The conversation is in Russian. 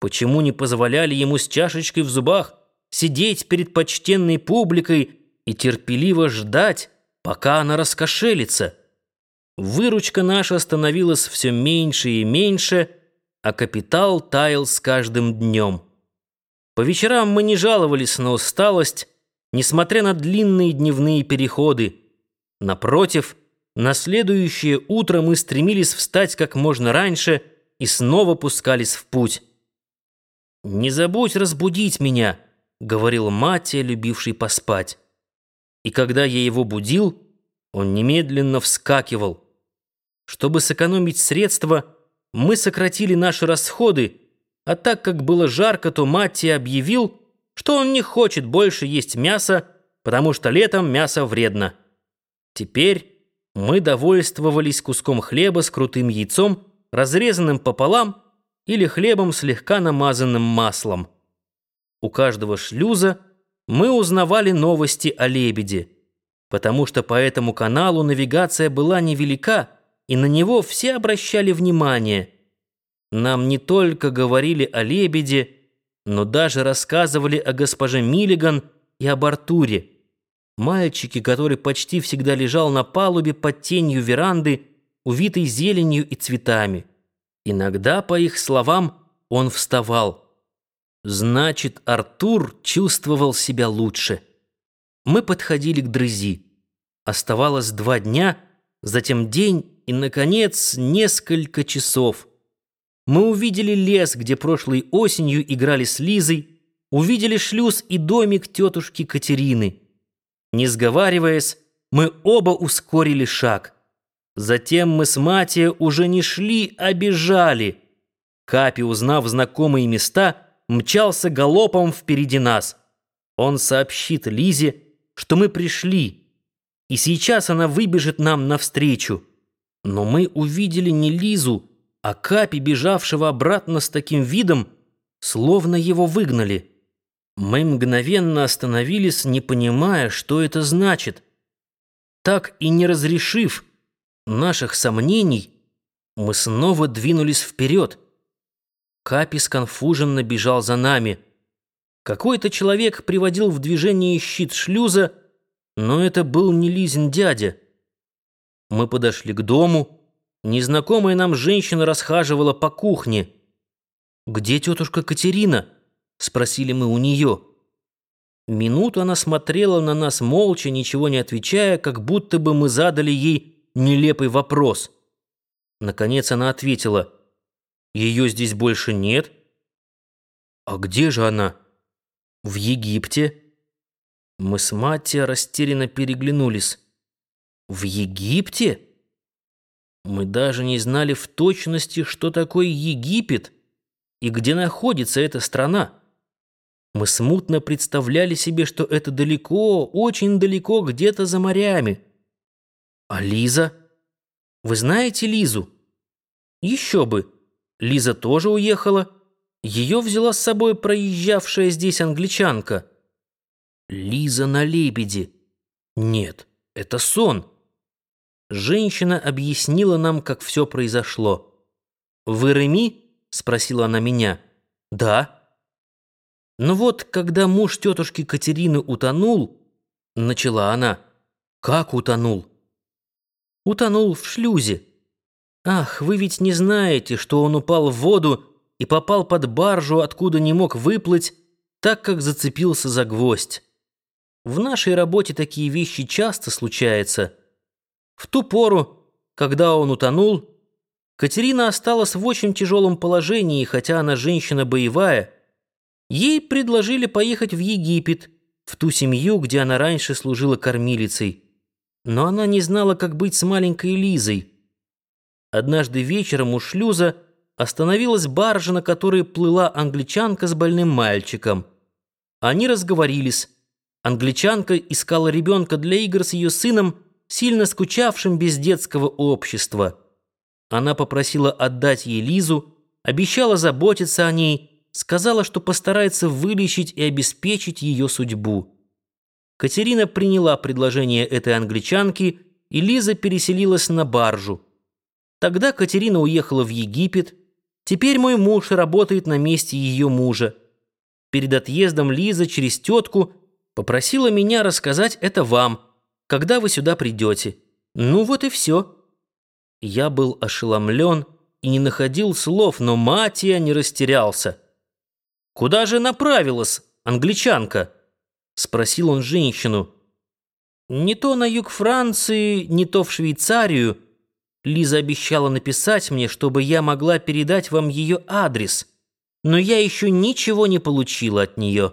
Почему не позволяли ему с чашечкой в зубах сидеть перед почтенной публикой и терпеливо ждать, пока она раскошелится? Выручка наша становилась все меньше и меньше, а капитал таял с каждым днем. По вечерам мы не жаловались на усталость, несмотря на длинные дневные переходы. Напротив, на следующее утро мы стремились встать как можно раньше и снова пускались в путь. «Не забудь разбудить меня», — говорил Матия, любивший поспать. И когда я его будил, он немедленно вскакивал. Чтобы сэкономить средства, мы сократили наши расходы, а так как было жарко, то Матия объявил, что он не хочет больше есть мясо, потому что летом мясо вредно. Теперь мы довольствовались куском хлеба с крутым яйцом, разрезанным пополам, или хлебом, слегка намазанным маслом. У каждого шлюза мы узнавали новости о лебеде, потому что по этому каналу навигация была невелика, и на него все обращали внимание. Нам не только говорили о лебеде, но даже рассказывали о госпоже Миллиган и об Артуре. Мальчике, который почти всегда лежал на палубе под тенью веранды, увитой зеленью и цветами. Иногда, по их словам, он вставал. Значит, Артур чувствовал себя лучше. Мы подходили к дрызи. Оставалось два дня, затем день и, наконец, несколько часов. Мы увидели лес, где прошлой осенью играли с Лизой, увидели шлюз и домик тетушки Катерины. Не сговариваясь, мы оба ускорили шаг — Затем мы с Матией уже не шли, а бежали. Капи, узнав знакомые места, мчался галопом впереди нас. Он сообщит Лизе, что мы пришли, и сейчас она выбежит нам навстречу. Но мы увидели не Лизу, а Капи, бежавшего обратно с таким видом, словно его выгнали. Мы мгновенно остановились, не понимая, что это значит. Так и не разрешив, наших сомнений, мы снова двинулись вперед. Капи сконфуженно бежал за нами. Какой-то человек приводил в движение щит шлюза, но это был не Лизин дядя. Мы подошли к дому. Незнакомая нам женщина расхаживала по кухне. «Где тетушка Катерина?» — спросили мы у нее. Минуту она смотрела на нас молча, ничего не отвечая, как будто бы мы задали ей нелепый вопрос. Наконец она ответила, «Ее здесь больше нет». «А где же она?» «В Египте». Мы с Маттия растерянно переглянулись. «В Египте?» Мы даже не знали в точности, что такое Египет и где находится эта страна. Мы смутно представляли себе, что это далеко, очень далеко, где-то за морями. «А Лиза? Вы знаете Лизу?» «Еще бы! Лиза тоже уехала. Ее взяла с собой проезжавшая здесь англичанка». «Лиза на лебеде!» «Нет, это сон!» Женщина объяснила нам, как все произошло. «Вы Реми?» — спросила она меня. «Да». «Ну вот, когда муж тетушки Катерины утонул...» — начала она. «Как утонул?» Утонул в шлюзе. Ах, вы ведь не знаете, что он упал в воду и попал под баржу, откуда не мог выплыть, так как зацепился за гвоздь. В нашей работе такие вещи часто случаются. В ту пору, когда он утонул, Катерина осталась в очень тяжелом положении, хотя она женщина боевая. Ей предложили поехать в Египет, в ту семью, где она раньше служила кормилицей но она не знала, как быть с маленькой Лизой. Однажды вечером у шлюза остановилась баржа, на которой плыла англичанка с больным мальчиком. Они разговорились. Англичанка искала ребенка для игр с ее сыном, сильно скучавшим без детского общества. Она попросила отдать ей Лизу, обещала заботиться о ней, сказала, что постарается вылечить и обеспечить ее судьбу. Катерина приняла предложение этой англичанки, и Лиза переселилась на баржу. Тогда Катерина уехала в Египет. Теперь мой муж работает на месте ее мужа. Перед отъездом Лиза через тетку попросила меня рассказать это вам, когда вы сюда придете. Ну вот и все. Я был ошеломлен и не находил слов, но Матия не растерялся. «Куда же направилась англичанка?» — спросил он женщину. «Не то на юг Франции, не то в Швейцарию. Лиза обещала написать мне, чтобы я могла передать вам ее адрес, но я еще ничего не получила от нее».